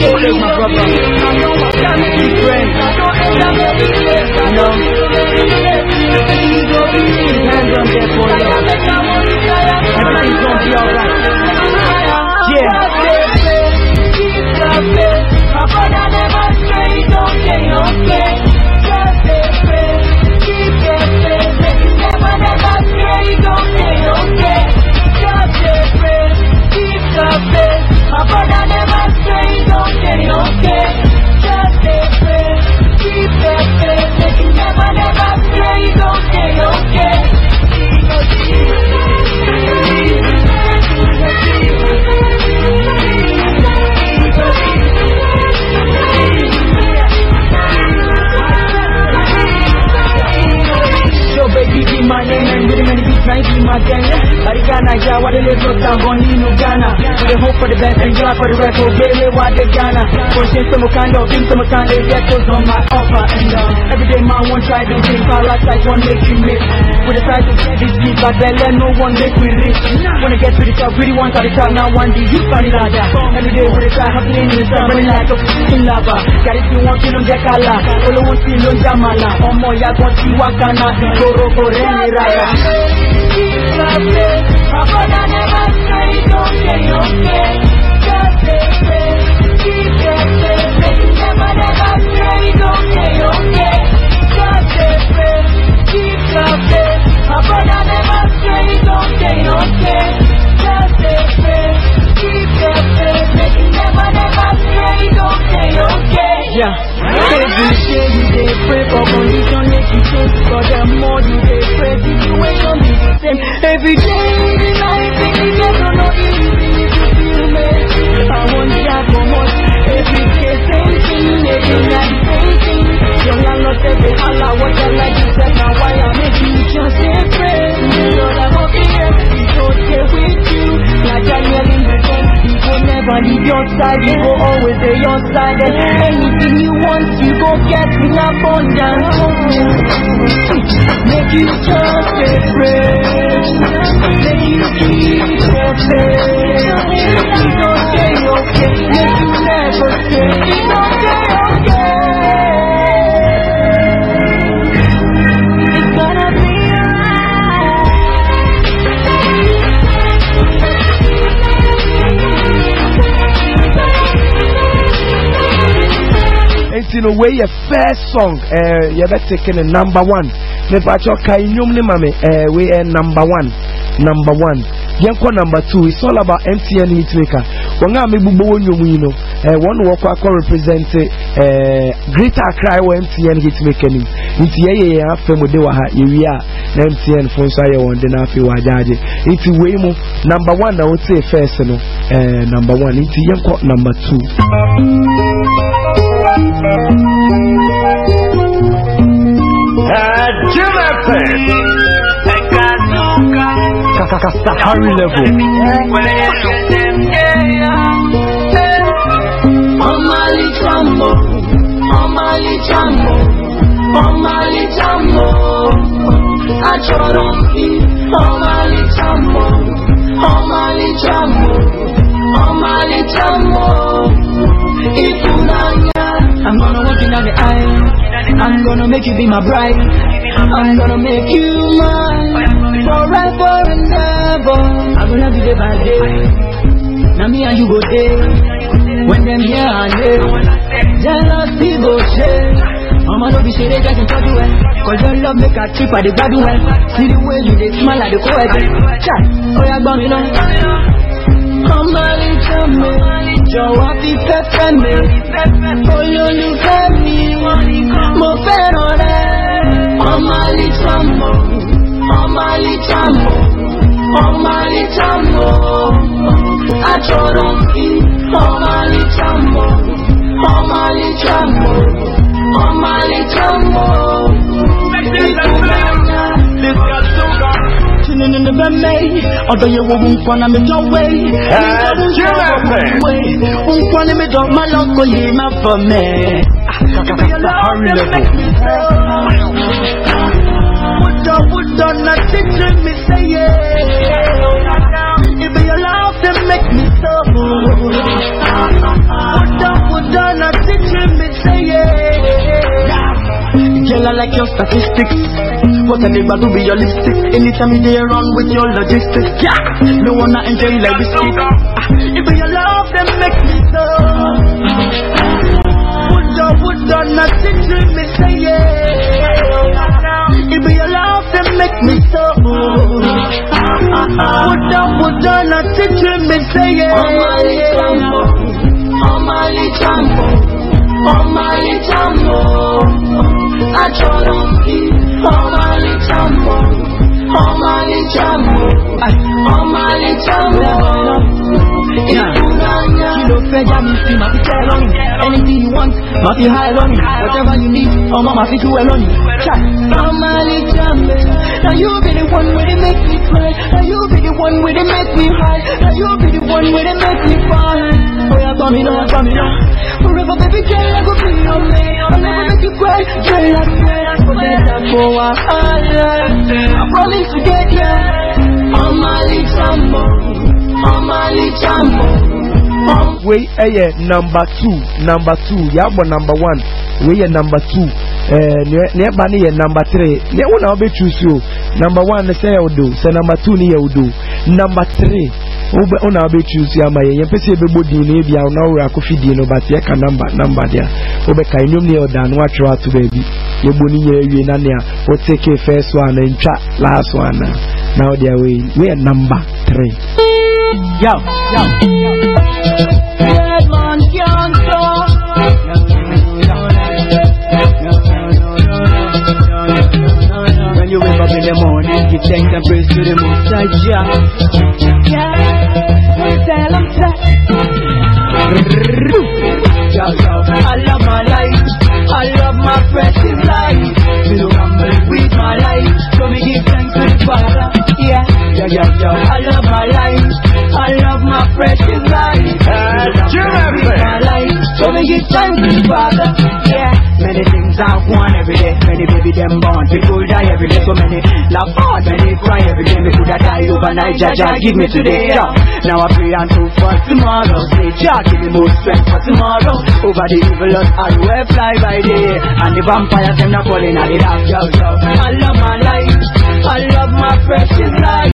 get paid, my brother. To my gang. Arigana, they live up down, in Uganda. We hope for the best and glad for the rest, what they Ghana. For shit, some kind of thing, some kind of get goes on my offer. And uh, every day, man, one try to think, like one make you miss. We decide to see this deep, but then let no one make me rich. When I get to the top, really want to the top, now one day you find it that. Every day, we try happening in the sun, running like a fucking lava. Got it, you want to know, get kala. All I want to know, jamala. Omo, ya, want to wakana. Goro, gore, ni raya. Yeah. Every day you dey pray for condition make you change But the more you pray, situation be the same Every day side And anything you want, you go get in abundance Make you just stay brave Make you keep your faith. It's okay, okay Make you never It's no way your first song, eh, uh, you better taken a number one. Nepacho Kainum Nimame, uh, we are number one. Number one. Yanko number two. It's all about MTN Hitmaker. Wanga Mibubo Yumino, uh, eh, one walker represent uh, Greater Cry or MTN Hitmaker. Inti ye ya femo dewa ha iwia na MTN fonsa ye wonde na afi wajaji. Inti we mu number one na wote first no. Uh, number one. Inti yanko number two. FM. Sahari level. Omali Jambo, Omali Jambo, Omali Jambo, Achoronki, Omali Jambo, Omali Jambo, Omali gonna walk the eye, I'm gonna make you be my bride, I'm gonna make you mine, forever and ever. I'm gonna be day by day. Now me and you go there. When them here and there, jealousy go share. Mama no be say they just talk you well. Cause your love make a trip at the bad well. See the way you dey smile like the co Chat, oh yeah, gbọ́ mi lọ. Ọmọ ìjọ mi, jọ̀wọ́ fi fẹ́fẹ́ mi. Olólùfẹ́ Ịfụnanya. Tuning in the beme, although you won't wanna me don't wait. Won't wanna me don't my love go ye my for me. Sahari level. Put up, put down, I teach him, it's a yeah. Girl, I like your statistics. What I never to be realistic. Anytime you're run with your logistics, yeah. No one I enjoy like this. Ah, if you love them, make me so. Would you, would you not teach me, say yeah. If you love them, make me so. Woulda, woulda, nothing to me say yeah. Fed, yeah, me see my on you. Anything you want, my hide on you. Whatever you need, well on you. Chat. Now you be the one where they make me cry. Now you be the one where they make me high. Now you be the one where they make me fall. Oh yeah, come me now, come me now. Forever, baby girl, I go be your man. I'll never make you cry, girl, I swear. Forget that for a. I promise to get ya. Omali Jambo, Omali Jambo, Om- wei ɛyɛ number two number two yɛabɔ number one wei yɛ number two ɛɛ ɛba ne yɛ number three. Nea wo na wobɛtu so o number one ne sɛ yɛ wodo sɛ number two ne yɛ wodo number three wobɛ wo na wobɛtu so ama yɛ yɛmpɛ sɛ yɛbɛbɔ din no ebia wo na wowura akɔfi din no but yɛka number number deɛ wobɛka nnwom ne yɛ ɔda no watwerɛ ato baabi. Yɛbɔ ne nyɛ awie na nea woteke first one ntwa last one a na wode a wei yɛ number three. Yo, yo. Bad man can't stop. When you wake up in the morning, you thank and praise to the Most High Jah. Yo. I love my life. I love my precious life. Feel humble with my life. So me give thanks to Father. Yeah, many things I want every day. Many baby them born. People die every day. So many laugh hard, many cry every day. Me coulda die overnight. Jah Jah give me today. Yeah. Now I pray and hope for tomorrow. Say Jah give me more strength for tomorrow. Over the evil us I will fly by day. And the vampires them not falling at the dark. Yo, yo. I love my life. I love my precious life.